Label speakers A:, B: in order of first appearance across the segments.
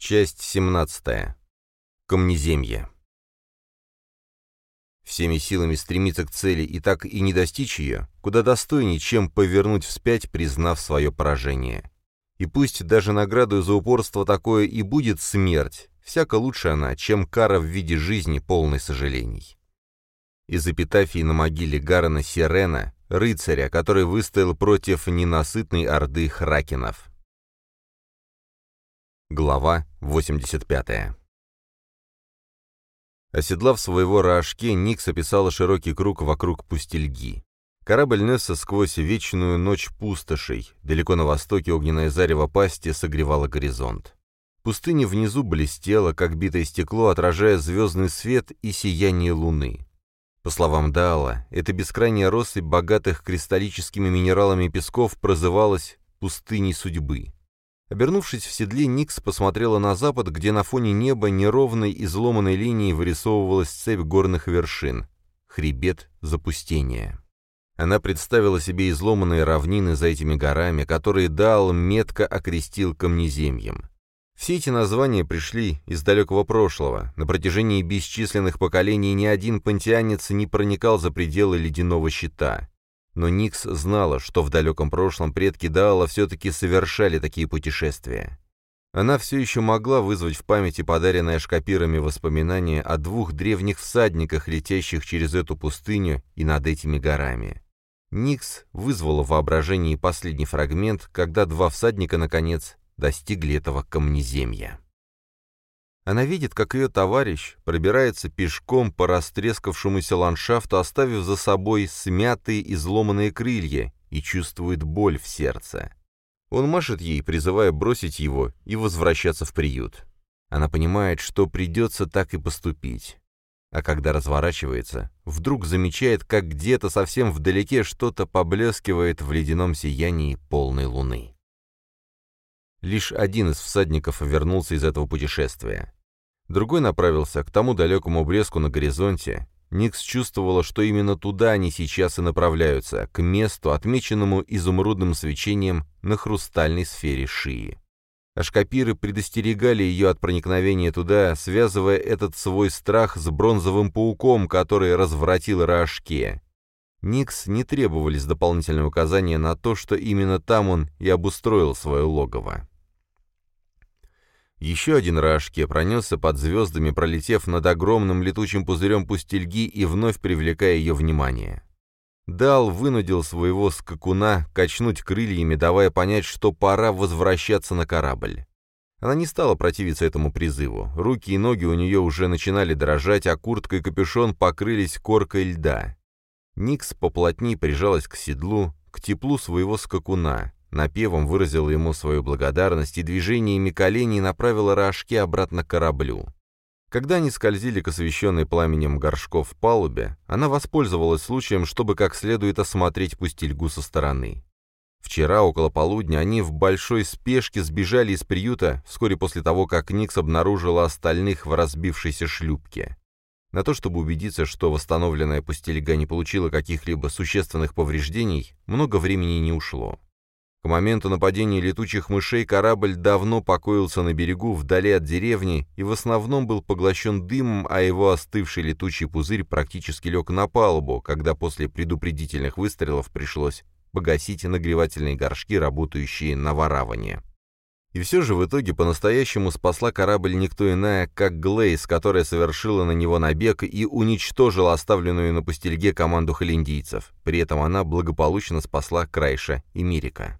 A: Часть 17. Камнеземье. Всеми силами стремиться к цели и так и не достичь ее, куда достойнее, чем повернуть вспять, признав свое поражение. И пусть даже наградой за упорство такое и будет смерть, всяко лучше она, чем кара в виде жизни, полной сожалений. Из эпитафии на могиле Гарана Сирена, рыцаря, который выстоял против ненасытной орды хракенов. Глава 85 Оседлав своего рожке, Никс описала широкий круг вокруг пустельги. Корабль несся сквозь вечную ночь пустошей. Далеко на востоке огненное зарево пасти согревало горизонт. Пустыня внизу блестела, как битое стекло, отражая звездный свет и сияние луны. По словам Даала, эта бескрайняя россыпь богатых кристаллическими минералами песков прозывалась «пустыней судьбы». Обернувшись в седле, Никс посмотрела на запад, где на фоне неба неровной изломанной линией вырисовывалась цепь горных вершин. Хребет запустения. Она представила себе изломанные равнины за этими горами, которые Дал метко окрестил камнеземьем. Все эти названия пришли из далекого прошлого. На протяжении бесчисленных поколений ни один пантеанец не проникал за пределы ледяного щита. Но Никс знала, что в далеком прошлом предки Даала все-таки совершали такие путешествия. Она все еще могла вызвать в памяти подаренное шкапирами воспоминания о двух древних всадниках, летящих через эту пустыню и над этими горами. Никс вызвала в воображении последний фрагмент, когда два всадника, наконец, достигли этого камнеземья. Она видит, как ее товарищ пробирается пешком по растрескавшемуся ландшафту, оставив за собой смятые изломанные крылья, и чувствует боль в сердце. Он машет ей, призывая бросить его и возвращаться в приют. Она понимает, что придется так и поступить. А когда разворачивается, вдруг замечает, как где-то совсем вдалеке что-то поблескивает в ледяном сиянии полной луны. Лишь один из всадников вернулся из этого путешествия. Другой направился к тому далекому блеску на горизонте. Никс чувствовала, что именно туда они сейчас и направляются, к месту, отмеченному изумрудным свечением на хрустальной сфере Шии. Ашкапиры предостерегали ее от проникновения туда, связывая этот свой страх с бронзовым пауком, который развратил Раашке. Никс не требовались дополнительные указания на то, что именно там он и обустроил свое логово. Еще один Рашке пронесся под звездами, пролетев над огромным летучим пузырем пустельги и вновь привлекая ее внимание. Дал вынудил своего скакуна качнуть крыльями, давая понять, что пора возвращаться на корабль. Она не стала противиться этому призыву. Руки и ноги у нее уже начинали дрожать, а куртка и капюшон покрылись коркой льда. Никс поплотнее прижалась к седлу, к теплу своего скакуна. Напевом выразила ему свою благодарность и движениями коленей направила рожки обратно к кораблю. Когда они скользили к освещенной пламенем горшков палубе, она воспользовалась случаем, чтобы как следует осмотреть пустельгу со стороны. Вчера, около полудня, они в большой спешке сбежали из приюта вскоре после того, как Никс обнаружила остальных в разбившейся шлюпке. На то, чтобы убедиться, что восстановленная пустельга не получила каких-либо существенных повреждений, много времени не ушло. К моменту нападения летучих мышей корабль давно покоился на берегу, вдали от деревни, и в основном был поглощен дымом, а его остывший летучий пузырь практически лег на палубу, когда после предупредительных выстрелов пришлось погасить нагревательные горшки, работающие на вараване. И все же в итоге по-настоящему спасла корабль никто иная, как Глейс, которая совершила на него набег и уничтожила оставленную на пустельге команду холиндийцев. При этом она благополучно спасла Крайша и Мирика.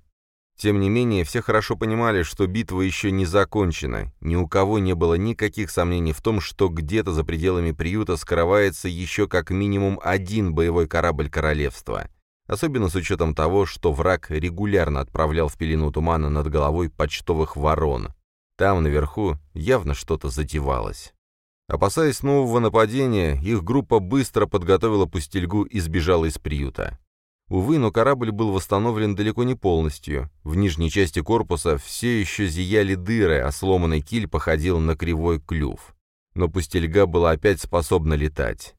A: Тем не менее, все хорошо понимали, что битва еще не закончена. Ни у кого не было никаких сомнений в том, что где-то за пределами приюта скрывается еще как минимум один боевой корабль королевства. Особенно с учетом того, что враг регулярно отправлял в пелену тумана над головой почтовых ворон. Там, наверху, явно что-то затевалось. Опасаясь нового нападения, их группа быстро подготовила пустельгу и сбежала из приюта. Увы, но корабль был восстановлен далеко не полностью. В нижней части корпуса все еще зияли дыры, а сломанный киль походил на кривой клюв. Но пустельга была опять способна летать.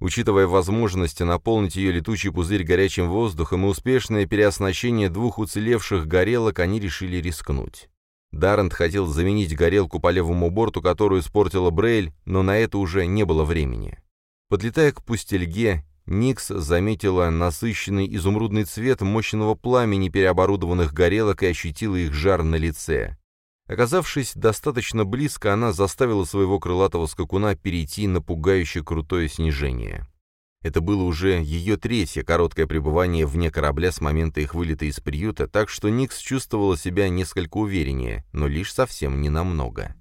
A: Учитывая возможности наполнить ее летучий пузырь горячим воздухом и успешное переоснащение двух уцелевших горелок, они решили рискнуть. Даррент хотел заменить горелку по левому борту, которую испортила Брейль, но на это уже не было времени. Подлетая к пустельге, Никс заметила насыщенный изумрудный цвет мощного пламени переоборудованных горелок и ощутила их жар на лице. Оказавшись достаточно близко, она заставила своего крылатого скакуна перейти на пугающе крутое снижение. Это было уже ее третье короткое пребывание вне корабля с момента их вылета из приюта, так что Никс чувствовала себя несколько увереннее, но лишь совсем ненамного.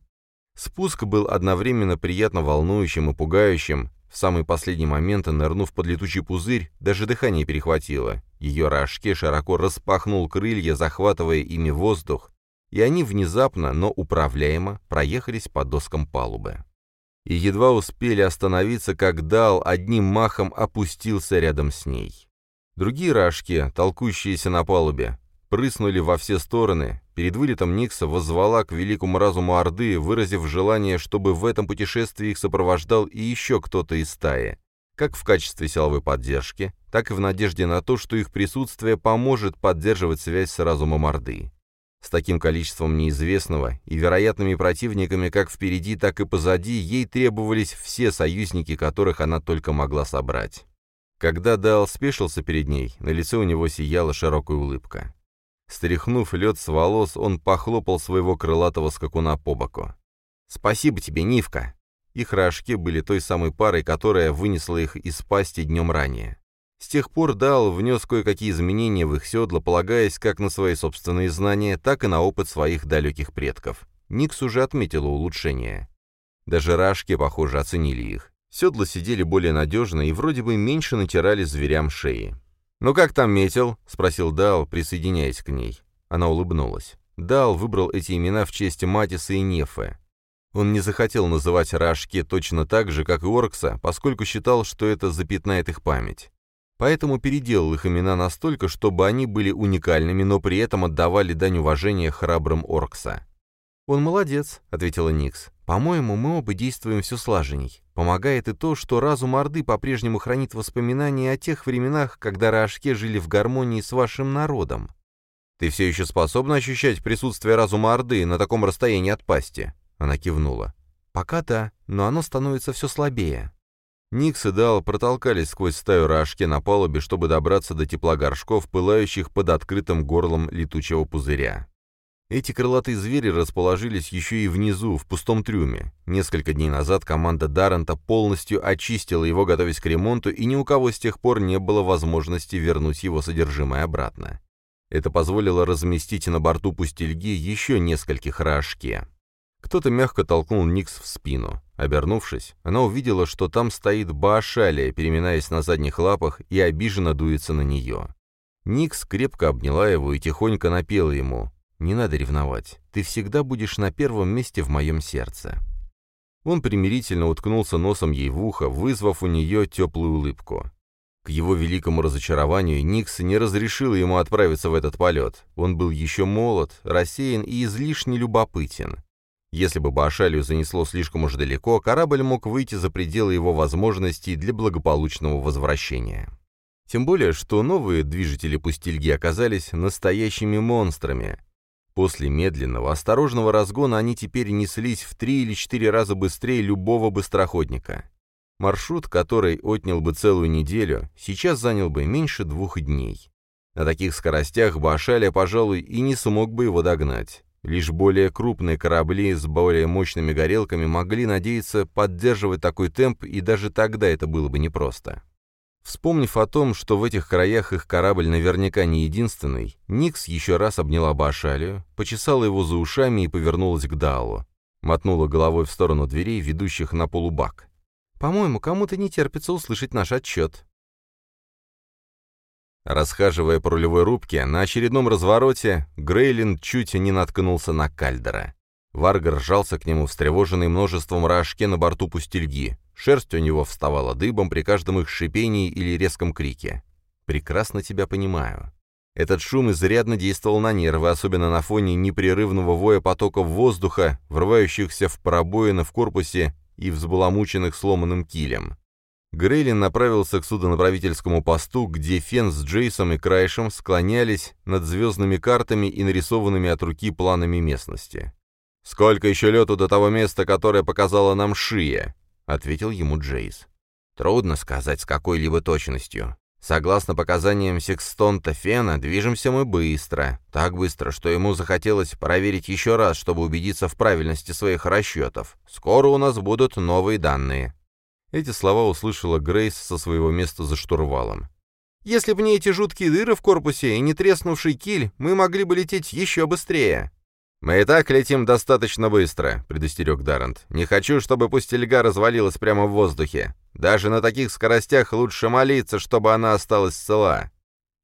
A: Спуск был одновременно приятно волнующим и пугающим. В самый последний момент, нырнув под летучий пузырь, даже дыхание перехватило. Ее рожке широко распахнул крылья, захватывая ими воздух, и они внезапно, но управляемо проехались по доскам палубы и едва успели остановиться, как Дал одним махом опустился рядом с ней. Другие рожки, толкущиеся на палубе, прыснули во все стороны. Перед вылетом Никса воззвала к великому разуму Орды, выразив желание, чтобы в этом путешествии их сопровождал и еще кто-то из стаи, как в качестве силовой поддержки, так и в надежде на то, что их присутствие поможет поддерживать связь с разумом Орды. С таким количеством неизвестного и вероятными противниками как впереди, так и позади, ей требовались все союзники, которых она только могла собрать. Когда Дал спешился перед ней, на лице у него сияла широкая улыбка. Стряхнув лед с волос, он похлопал своего крылатого скакуна по боку. «Спасибо тебе, Нивка!» Их рожки были той самой парой, которая вынесла их из пасти днем ранее. С тех пор Дал внес кое-какие изменения в их седла, полагаясь как на свои собственные знания, так и на опыт своих далеких предков. Никс уже отметила улучшения. Даже рашки, похоже, оценили их. Седла сидели более надежно и вроде бы меньше натирали зверям шеи. «Ну как там метил?» — спросил Дал, присоединяясь к ней. Она улыбнулась. Дал выбрал эти имена в честь Матиса и Нефы. Он не захотел называть Рашки точно так же, как и Оркса, поскольку считал, что это запятнает их память поэтому переделал их имена настолько, чтобы они были уникальными, но при этом отдавали дань уважения храбрым Оркса. «Он молодец», — ответила Никс. «По-моему, мы оба действуем все слаженней. Помогает и то, что разум Орды по-прежнему хранит воспоминания о тех временах, когда Раашке жили в гармонии с вашим народом». «Ты все еще способна ощущать присутствие разума Орды на таком расстоянии от пасти?» Она кивнула. «Пока да, но оно становится все слабее». Никс и Дал протолкались сквозь стаю рашки на палубе, чтобы добраться до тепла горшков, пылающих под открытым горлом летучего пузыря. Эти крылатые звери расположились еще и внизу, в пустом трюме. Несколько дней назад команда Даррента полностью очистила его, готовясь к ремонту, и ни у кого с тех пор не было возможности вернуть его содержимое обратно. Это позволило разместить на борту пустельги еще нескольких рашки. Кто-то мягко толкнул Никс в спину. Обернувшись, она увидела, что там стоит Баашалия, переминаясь на задних лапах и обиженно дуется на нее. Никс крепко обняла его и тихонько напела ему «Не надо ревновать, ты всегда будешь на первом месте в моем сердце». Он примирительно уткнулся носом ей в ухо, вызвав у нее теплую улыбку. К его великому разочарованию Никс не разрешила ему отправиться в этот полет. Он был еще молод, рассеян и излишне любопытен. Если бы Баашалию занесло слишком уж далеко, корабль мог выйти за пределы его возможностей для благополучного возвращения. Тем более, что новые движители пустильги оказались настоящими монстрами. После медленного, осторожного разгона они теперь неслись в три или четыре раза быстрее любого быстроходника. Маршрут, который отнял бы целую неделю, сейчас занял бы меньше двух дней. На таких скоростях Башаля, пожалуй, и не смог бы его догнать. Лишь более крупные корабли с более мощными горелками могли надеяться поддерживать такой темп, и даже тогда это было бы непросто. Вспомнив о том, что в этих краях их корабль наверняка не единственный, Никс еще раз обняла Башалию, почесала его за ушами и повернулась к Даалу. Мотнула головой в сторону дверей, ведущих на полубак. «По-моему, кому-то не терпится услышать наш отчет». Расхаживая по рулевой рубке, на очередном развороте Грейлин чуть не наткнулся на Кальдера. Варгар ржался к нему, встревоженный множеством рожке на борту пустельги. Шерсть у него вставала дыбом при каждом их шипении или резком крике. «Прекрасно тебя понимаю». Этот шум изрядно действовал на нервы, особенно на фоне непрерывного воя потоков воздуха, врывающихся в пробоины в корпусе и взбаламученных сломанным килем. Грейлин направился к судонаправительскому посту, где Фен с Джейсом и Крайшем склонялись над звездными картами и нарисованными от руки планами местности. «Сколько еще лету до того места, которое показала нам Шия?» — ответил ему Джейс. «Трудно сказать с какой-либо точностью. Согласно показаниям секстонта Фена, движемся мы быстро. Так быстро, что ему захотелось проверить еще раз, чтобы убедиться в правильности своих расчетов. Скоро у нас будут новые данные». Эти слова услышала Грейс со своего места за штурвалом. «Если бы не эти жуткие дыры в корпусе и не треснувший киль, мы могли бы лететь еще быстрее». «Мы и так летим достаточно быстро», — предостерег Даррент. «Не хочу, чтобы пустельга развалилась прямо в воздухе. Даже на таких скоростях лучше молиться, чтобы она осталась цела».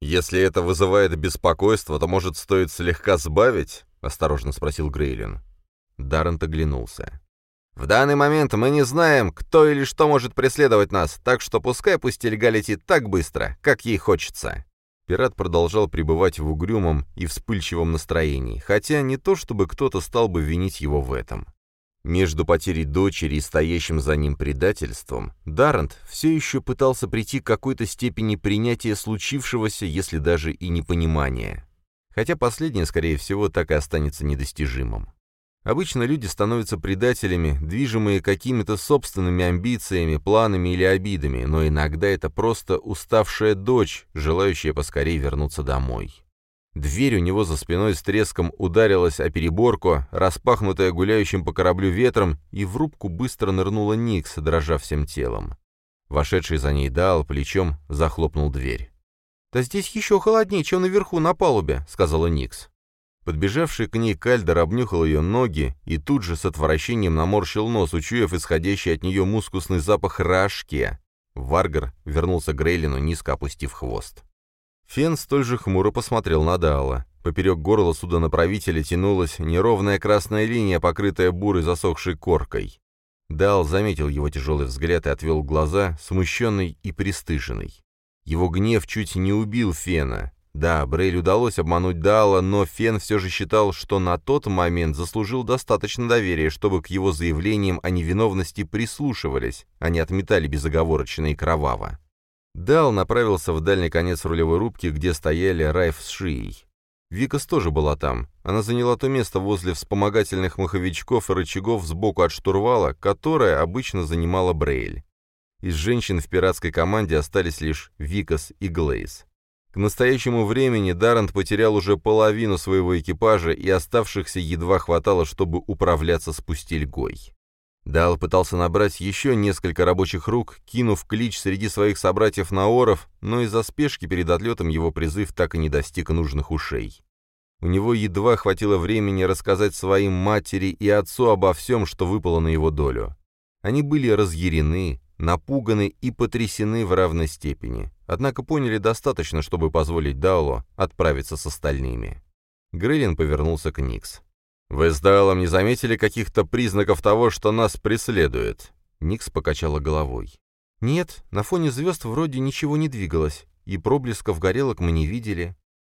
A: «Если это вызывает беспокойство, то, может, стоит слегка сбавить?» — осторожно спросил Грейлин. Даррент оглянулся. «В данный момент мы не знаем, кто или что может преследовать нас, так что пускай пустельга летит так быстро, как ей хочется». Пират продолжал пребывать в угрюмом и вспыльчивом настроении, хотя не то чтобы кто-то стал бы винить его в этом. Между потерей дочери и стоящим за ним предательством, Даррент все еще пытался прийти к какой-то степени принятия случившегося, если даже и непонимания. Хотя последнее, скорее всего, так и останется недостижимым. Обычно люди становятся предателями, движимые какими-то собственными амбициями, планами или обидами, но иногда это просто уставшая дочь, желающая поскорее вернуться домой. Дверь у него за спиной с треском ударилась о переборку, распахнутая гуляющим по кораблю ветром, и в рубку быстро нырнула Никс, дрожа всем телом. Вошедший за ней Дал плечом захлопнул дверь. «Да здесь еще холоднее, чем наверху на палубе», — сказала Никс. Подбежавший к ней Кальдер обнюхал ее ноги и тут же с отвращением наморщил нос, учуяв исходящий от нее мускусный запах рашки. Варгар вернулся к Грейлину, низко опустив хвост. Фен столь же хмуро посмотрел на Даала. Поперек горла судонаправителя тянулась неровная красная линия, покрытая бурой засохшей коркой. Дал заметил его тяжелый взгляд и отвел глаза, смущенный и пристыженный. Его гнев чуть не убил Фена. Да, Брейль удалось обмануть Дала, но Фен все же считал, что на тот момент заслужил достаточно доверия, чтобы к его заявлениям о невиновности прислушивались, а не отметали безоговорочно и кроваво. Дал направился в дальний конец рулевой рубки, где стояли Райф с Шией. Викас тоже была там. Она заняла то место возле вспомогательных маховичков и рычагов сбоку от штурвала, которое обычно занимала Брейль. Из женщин в пиратской команде остались лишь Викас и Глейс. К настоящему времени Даррент потерял уже половину своего экипажа, и оставшихся едва хватало, чтобы управляться с пустельгой. Дал пытался набрать еще несколько рабочих рук, кинув клич среди своих собратьев-наоров, но из-за спешки перед отлетом его призыв так и не достиг нужных ушей. У него едва хватило времени рассказать своим матери и отцу обо всем, что выпало на его долю. Они были разъярены, напуганы и потрясены в равной степени, однако поняли достаточно, чтобы позволить Даулу отправиться с остальными. Грейлин повернулся к Никс. «Вы с Дайлом не заметили каких-то признаков того, что нас преследует?» Никс покачала головой. «Нет, на фоне звезд вроде ничего не двигалось, и проблесков горелок мы не видели.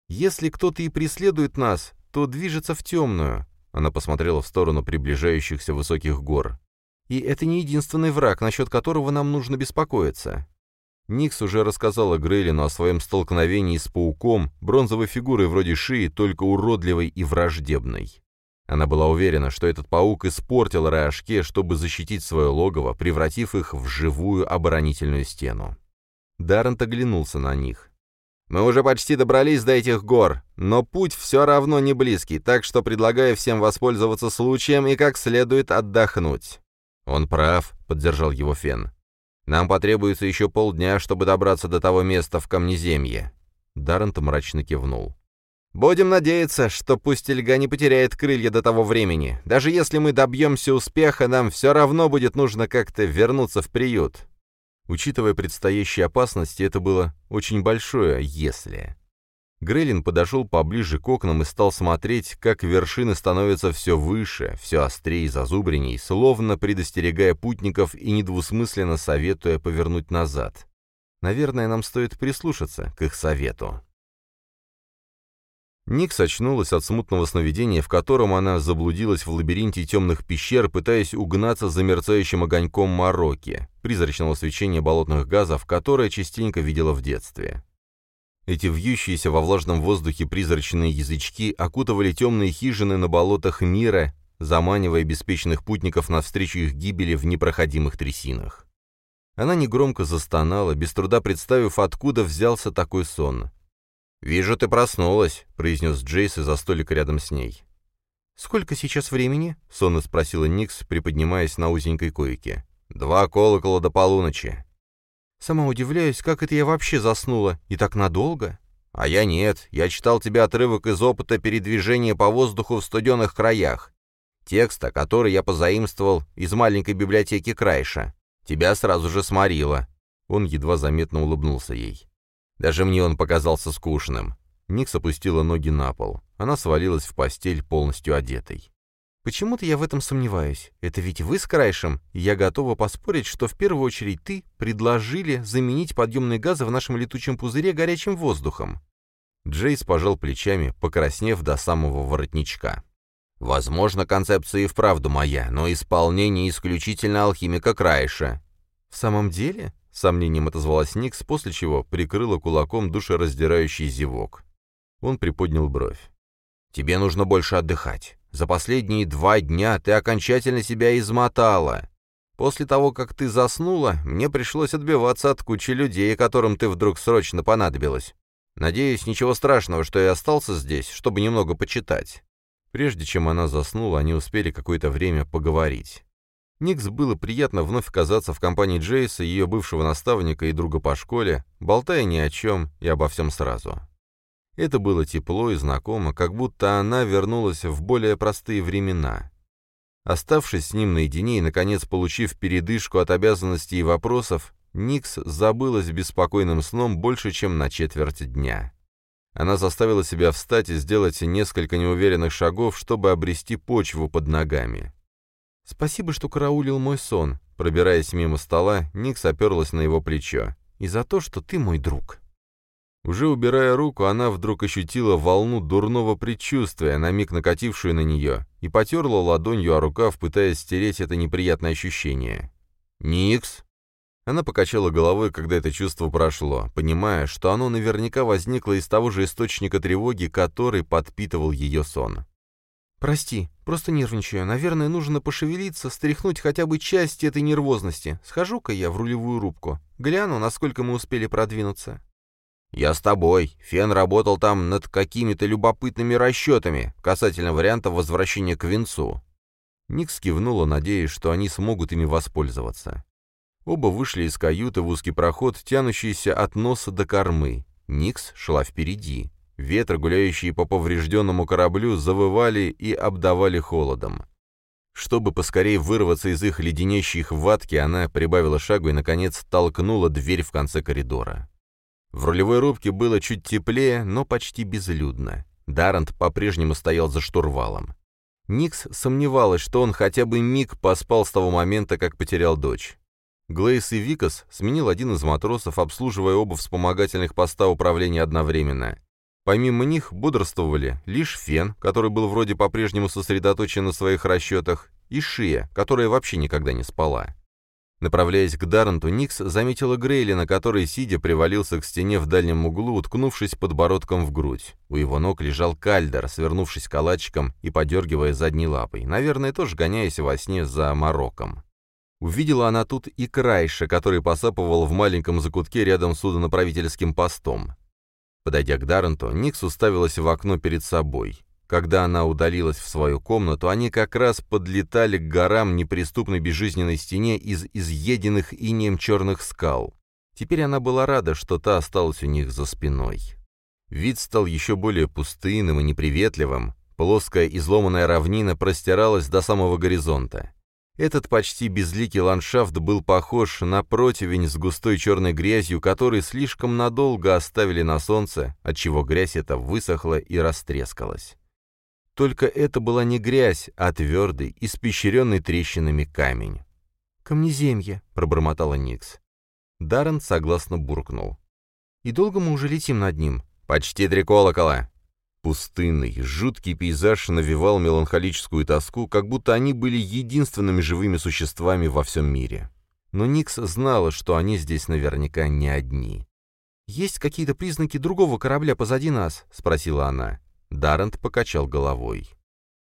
A: Если кто-то и преследует нас, то движется в темную». Она посмотрела в сторону приближающихся высоких гор. И это не единственный враг, насчет которого нам нужно беспокоиться. Никс уже рассказала Грейлину о своем столкновении с пауком, бронзовой фигурой вроде шеи, только уродливой и враждебной. Она была уверена, что этот паук испортил Раашке, чтобы защитить свое логово, превратив их в живую оборонительную стену. Даррент оглянулся на них. «Мы уже почти добрались до этих гор, но путь все равно не близкий, так что предлагаю всем воспользоваться случаем и как следует отдохнуть». «Он прав», — поддержал его Фен. «Нам потребуется еще полдня, чтобы добраться до того места в Камнеземье». Даррент мрачно кивнул. «Будем надеяться, что Пустельга не потеряет крылья до того времени. Даже если мы добьемся успеха, нам все равно будет нужно как-то вернуться в приют». Учитывая предстоящие опасности, это было очень большое «если». Грейлин подошел поближе к окнам и стал смотреть, как вершины становятся все выше, все острее и зазубренней, словно предостерегая путников и недвусмысленно советуя повернуть назад. Наверное, нам стоит прислушаться к их совету. Никс очнулась от смутного сновидения, в котором она заблудилась в лабиринте темных пещер, пытаясь угнаться за мерцающим огоньком Марокки, призрачного свечения болотных газов, которое частенько видела в детстве. Эти вьющиеся во влажном воздухе призрачные язычки окутывали темные хижины на болотах мира, заманивая беспечных путников навстречу их гибели в непроходимых трясинах. Она негромко застонала, без труда представив, откуда взялся такой сон. «Вижу, ты проснулась», — произнес Джейс из-за столика рядом с ней.
B: «Сколько сейчас времени?» — сонно спросила Никс, приподнимаясь на узенькой койке.
A: «Два колокола до полуночи».
B: «Сама удивляюсь, как это я вообще заснула, и так надолго?»
A: «А я нет. Я читал тебе отрывок из опыта передвижения по воздуху в студенных краях. Текста, который я позаимствовал из маленькой библиотеки Крайша. Тебя сразу же сморило». Он едва заметно улыбнулся ей. Даже мне он показался скучным. Никс опустила ноги на пол. Она свалилась в постель полностью одетой.
B: «Почему-то я в этом сомневаюсь. Это ведь вы с Крайшем, и я готова поспорить, что в первую очередь ты предложили заменить подъемные газы в нашем летучем пузыре горячим воздухом».
A: Джейс пожал плечами, покраснев до самого воротничка. «Возможно, концепция и вправду моя, но исполнение исключительно алхимика Крайша».
B: «В самом деле?»
A: Сомнением отозвалась Никс, после чего прикрыла кулаком душераздирающий зевок. Он приподнял бровь. «Тебе нужно больше отдыхать. За последние два дня ты окончательно себя измотала. После того, как ты заснула, мне пришлось отбиваться от кучи людей, которым ты вдруг срочно понадобилась. Надеюсь, ничего страшного, что я остался здесь, чтобы немного почитать». Прежде чем она заснула, они успели какое-то время поговорить. Никс было приятно вновь оказаться в компании Джейса, ее бывшего наставника и друга по школе, болтая ни о чем и обо всем сразу. Это было тепло и знакомо, как будто она вернулась в более простые времена. Оставшись с ним наедине и, наконец, получив передышку от обязанностей и вопросов, Никс забылась беспокойным сном больше, чем на четверть дня. Она заставила себя встать и сделать несколько неуверенных шагов, чтобы обрести почву под ногами.
B: «Спасибо, что караулил мой сон», —
A: пробираясь мимо стола, Никс оперлась на его плечо.
B: «И за то, что ты мой друг».
A: Уже убирая руку, она вдруг ощутила волну дурного предчувствия, на миг накатившую на нее, и потерла ладонью о рукав, пытаясь стереть это неприятное ощущение. «Никс?» Она покачала головой, когда это чувство прошло, понимая, что оно наверняка возникло из того же источника тревоги, который подпитывал ее сон.
B: «Прости, просто нервничаю. Наверное, нужно пошевелиться, стряхнуть хотя бы часть этой нервозности. Схожу-ка я в рулевую рубку. Гляну, насколько мы успели продвинуться».
A: «Я с тобой. Фен работал там над какими-то любопытными расчетами касательно варианта возвращения к венцу». Никс кивнула, надеясь, что они смогут ими воспользоваться. Оба вышли из каюты в узкий проход, тянущийся от носа до кормы. Никс шла впереди. Ветры, гуляющие по поврежденному кораблю, завывали и обдавали холодом. Чтобы поскорее вырваться из их леденящей хватки, она прибавила шагу и, наконец, толкнула дверь в конце коридора. В рулевой рубке было чуть теплее, но почти безлюдно. Дарант по-прежнему стоял за штурвалом. Никс сомневалась, что он хотя бы миг поспал с того момента, как потерял дочь. Глейс и Викас сменил один из матросов, обслуживая оба вспомогательных поста управления одновременно. Помимо них бодрствовали лишь Фен, который был вроде по-прежнему сосредоточен на своих расчетах, и Шия, которая вообще никогда не спала. Направляясь к Дарренту, Никс заметила Грейлина, который, сидя, привалился к стене в дальнем углу, уткнувшись подбородком в грудь. У его ног лежал кальдер, свернувшись калачиком и подергивая задней лапой, наверное, тоже гоняясь во сне за Мароком. Увидела она тут и Крайша, который посапывал в маленьком закутке рядом с судонаправительским постом. Подойдя к Дарренту, Никс уставилась в окно перед собой. Когда она удалилась в свою комнату, они как раз подлетали к горам неприступной безжизненной стене из изъеденных инеем черных скал. Теперь она была рада, что та осталась у них за спиной. Вид стал еще более пустынным и неприветливым. Плоская изломанная равнина простиралась до самого горизонта. Этот почти безликий ландшафт был похож на противень с густой черной грязью, который слишком надолго оставили на солнце, отчего грязь эта высохла и растрескалась. Только это была не грязь, а твердый, испещренный трещинами камень.
B: «Камнеземье», — пробормотала Никс.
A: Даррен согласно буркнул.
B: «И долго мы уже летим над ним?»
A: «Почти три колокола». Пустынный, жуткий пейзаж навевал меланхолическую тоску, как будто они были единственными живыми существами во всем мире. Но Никс знала, что они здесь наверняка не одни.
B: «Есть какие-то признаки другого корабля позади нас?» — спросила она.
A: Даррент покачал головой.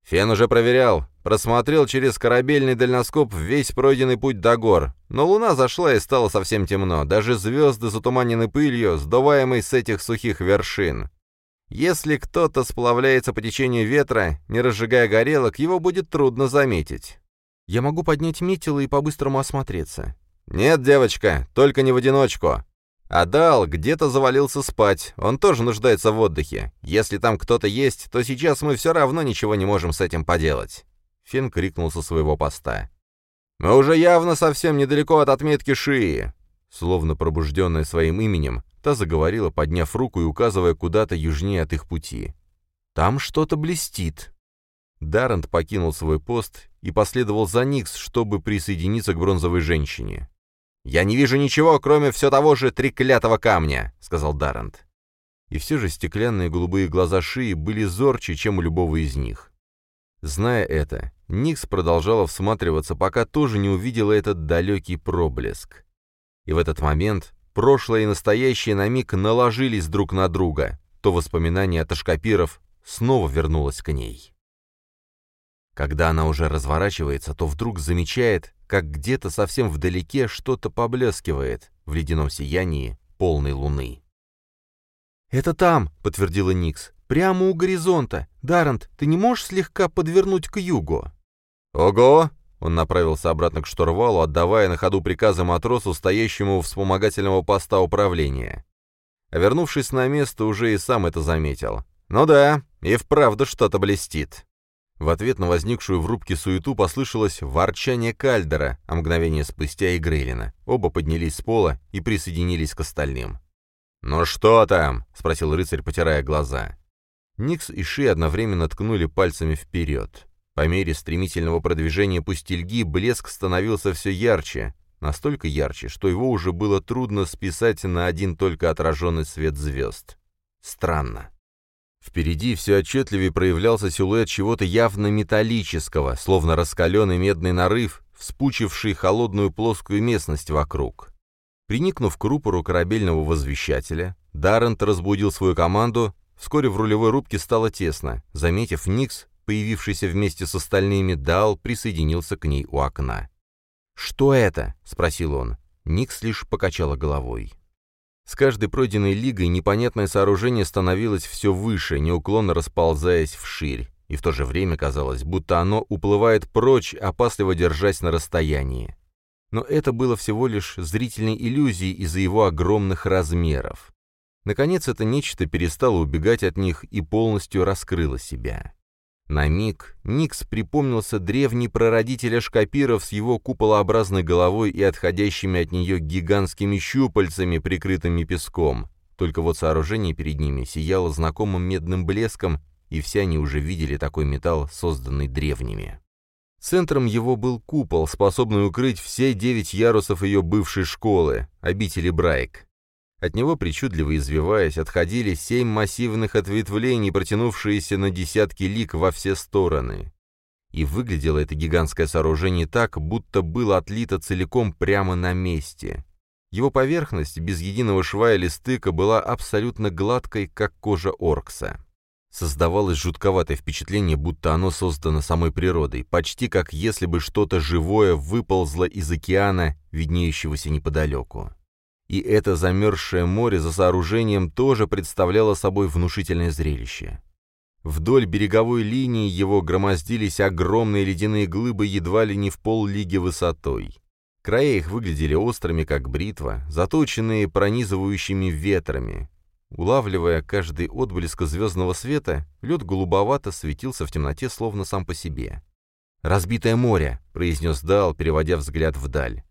A: «Фен уже проверял. Просмотрел через корабельный дальноскоп весь пройденный путь до гор. Но луна зашла и стало совсем темно. Даже звезды затуманены пылью, сдуваемой с этих сухих вершин. Если кто-то сплавляется по течению ветра, не разжигая горелок, его будет трудно заметить.
B: Я могу поднять метело и по-быстрому осмотреться.
A: Нет, девочка, только не в одиночку. Адал где-то завалился спать, он тоже нуждается в отдыхе. Если там кто-то есть, то сейчас мы все равно ничего не можем с этим поделать. Фин крикнул со своего поста. «Мы уже явно совсем недалеко от отметки Шии!» Словно пробужденная своим именем, Та заговорила, подняв руку и указывая куда-то южнее от их пути. «Там что-то блестит». Даррент покинул свой пост и последовал за Никс, чтобы присоединиться к бронзовой женщине. «Я не вижу ничего, кроме все того же треклятого камня», — сказал Даррент. И все же стеклянные голубые глаза Шии были зорче, чем у любого из них. Зная это, Никс продолжала всматриваться, пока тоже не увидела этот далекий проблеск. И в этот момент Прошлое и настоящее на миг наложились друг на друга. То воспоминание от Ашкапиров снова вернулось к ней. Когда она уже разворачивается, то вдруг замечает, как где-то совсем вдалеке что-то поблескивает в ледяном сиянии полной луны.
B: «Это там», — подтвердила Никс, — «прямо у горизонта. Дарант, ты не можешь слегка подвернуть к югу?»
A: «Ого!» Он направился обратно к штурвалу, отдавая на ходу приказы матросу, стоящему у вспомогательного поста управления. А вернувшись на место, уже и сам это заметил. «Ну да, и вправду что-то блестит». В ответ на возникшую в рубке суету послышалось ворчание Кальдера, а мгновение спустя и Грейлина. Оба поднялись с пола и присоединились к остальным. «Ну что там?» — спросил рыцарь, потирая глаза. Никс и Ши одновременно ткнули пальцами вперед. По мере стремительного продвижения пустельги блеск становился все ярче, настолько ярче, что его уже было трудно списать на один только отраженный свет звезд. Странно. Впереди все отчетливее проявлялся силуэт чего-то явно металлического, словно раскаленный медный нарыв, вспучивший холодную плоскую местность вокруг. Приникнув к рупору корабельного возвещателя, Даррент разбудил свою команду, вскоре в рулевой рубке стало тесно. Заметив Никс, появившийся вместе с остальными, Дал присоединился к ней у окна. «Что это?» — спросил он. Никс лишь покачала головой. С каждой пройденной лигой непонятное сооружение становилось все выше, неуклонно расползаясь вширь, и в то же время казалось, будто оно уплывает прочь, опасливо держась на расстоянии. Но это было всего лишь зрительной иллюзией из-за его огромных размеров. Наконец, это нечто перестало убегать от них и полностью раскрыло себя. На миг Никс припомнился древний прародитель Шкапиров с его куполообразной головой и отходящими от нее гигантскими щупальцами, прикрытыми песком. Только вот сооружение перед ними сияло знакомым медным блеском, и все они уже видели такой металл, созданный древними. Центром его был купол, способный укрыть все девять ярусов ее бывшей школы, обители Брайк. От него, причудливо извиваясь, отходили семь массивных ответвлений, протянувшиеся на десятки лик во все стороны. И выглядело это гигантское сооружение так, будто было отлито целиком прямо на месте. Его поверхность, без единого шва или стыка, была абсолютно гладкой, как кожа оркса. Создавалось жутковатое впечатление, будто оно создано самой природой, почти как если бы что-то живое выползло из океана, виднеющегося неподалеку и это замерзшее море за сооружением тоже представляло собой внушительное зрелище. Вдоль береговой линии его громоздились огромные ледяные глыбы едва ли не в пол-лиги высотой. Края их выглядели острыми, как бритва, заточенные пронизывающими ветрами. Улавливая каждый отблеск звездного света, лед голубовато светился в темноте, словно сам по себе. «Разбитое море», — произнес Дал, переводя взгляд вдаль.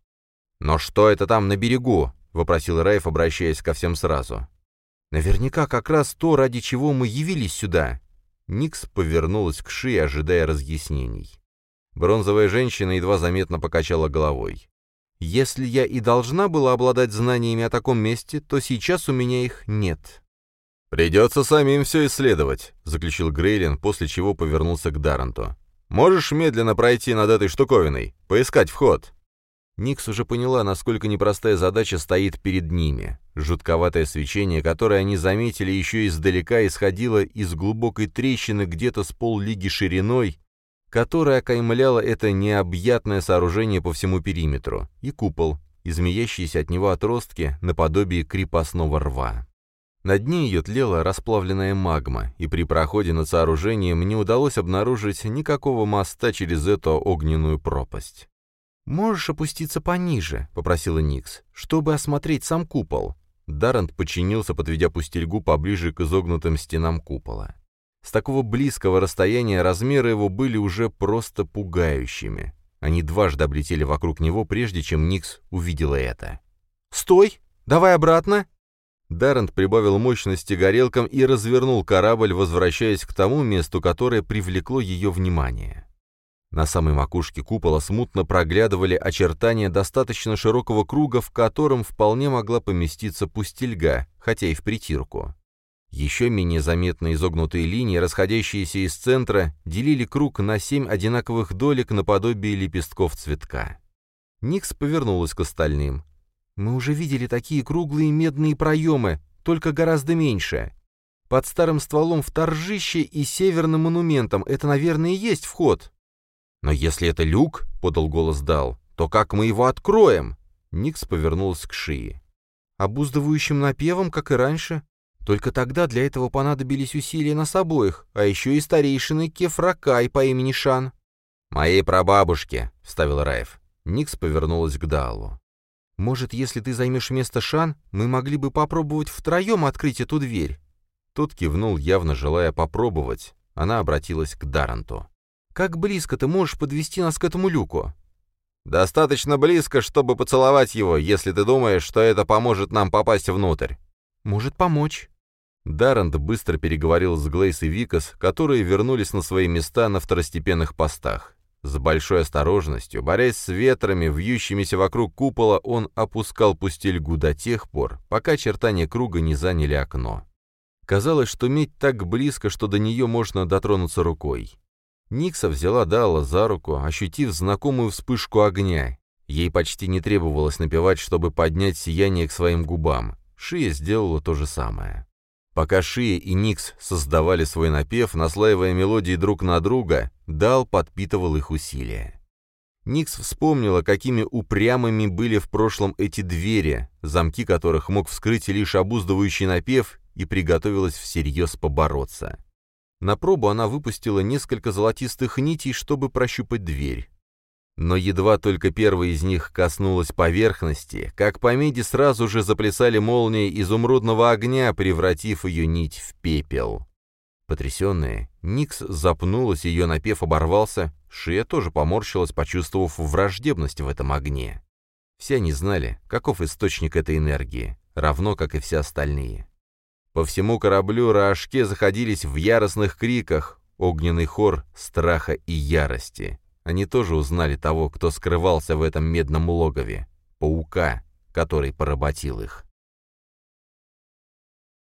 A: «Но что это там на берегу?» — вопросил Райф, обращаясь ко всем сразу. «Наверняка как раз то, ради чего мы явились сюда». Никс повернулась к Ши, ожидая разъяснений. Бронзовая женщина едва заметно покачала головой. «Если я и должна была обладать знаниями о таком месте, то сейчас у меня их нет». «Придется самим все исследовать», — заключил Грейлин, после чего повернулся к Дарренту. «Можешь медленно пройти над этой штуковиной? Поискать вход?»
B: Никс уже поняла, насколько непростая задача стоит перед ними. Жутковатое свечение, которое они заметили еще издалека, исходило из глубокой трещины где-то с поллиги шириной, которая окаймляла это необъятное сооружение по всему периметру, и купол, и от него отростки наподобие крепостного рва. На дне ее тлела расплавленная магма, и при проходе над сооружением не удалось обнаружить никакого моста через эту огненную пропасть. «Можешь опуститься пониже», — попросила Никс, — «чтобы осмотреть сам купол». Даррент подчинился, подведя пустельгу поближе к изогнутым стенам купола. С такого близкого расстояния размеры его были уже просто пугающими. Они дважды облетели вокруг него, прежде чем Никс увидела это. «Стой! Давай обратно!» Даррент прибавил мощности горелкам и развернул корабль, возвращаясь к тому месту, которое привлекло ее внимание. На самой макушке купола смутно проглядывали очертания достаточно широкого круга, в котором вполне могла поместиться пустельга, хотя и в притирку. Еще менее заметные изогнутые линии, расходящиеся из центра, делили круг на семь одинаковых долек наподобие лепестков цветка. Никс повернулась к остальным. «Мы уже видели такие круглые медные проемы, только гораздо меньше. Под старым стволом в торжище и северным монументом это, наверное, и есть вход». «Но если это люк», — подал голос Дал, — «то как мы его откроем?» Никс повернулась к Шии. «Обуздывающим напевом, как и раньше. Только тогда для этого понадобились усилия нас обоих, а еще и старейшины Кефракай по имени Шан. «Моей прабабушке», — вставил Раев. Никс повернулась к Далу. «Может, если ты займешь место Шан, мы могли бы попробовать втроем открыть эту дверь?» Тот кивнул, явно желая попробовать. Она обратилась к Даранту. «Как близко ты можешь подвести нас к этому люку?»
A: «Достаточно близко, чтобы поцеловать его, если ты думаешь, что это поможет нам попасть внутрь».
B: «Может помочь».
A: Даррент быстро переговорил с Глейс и Викас, которые вернулись на свои места на второстепенных постах. С большой осторожностью, борясь с ветрами, вьющимися вокруг купола, он опускал пустельгу до тех пор, пока очертания круга не заняли окно. Казалось, что медь так близко, что до нее можно дотронуться рукой. Никса взяла Дала за руку, ощутив знакомую вспышку огня. Ей почти не требовалось напевать, чтобы поднять сияние к своим губам. Шия сделала то же самое. Пока Шия и Никс создавали свой напев, наслаивая мелодии друг на друга, Дал подпитывал их усилия. Никс вспомнила, какими упрямыми были в прошлом эти двери, замки которых мог вскрыть лишь обуздывающий напев, и приготовилась всерьез побороться. На пробу она выпустила несколько золотистых нитей, чтобы прощупать дверь. Но едва только первая из них коснулась поверхности, как по меди сразу же заплясали молнии изумрудного огня, превратив ее нить в пепел. Потрясенная, Никс запнулась, ее напев оборвался, Шия тоже поморщилась, почувствовав враждебность в этом огне. Все они знали, каков источник этой энергии, равно как и все остальные. По всему кораблю Раашке заходились в яростных криках, огненный хор страха и ярости. Они тоже узнали того, кто скрывался в этом медном логове, паука, который поработил их.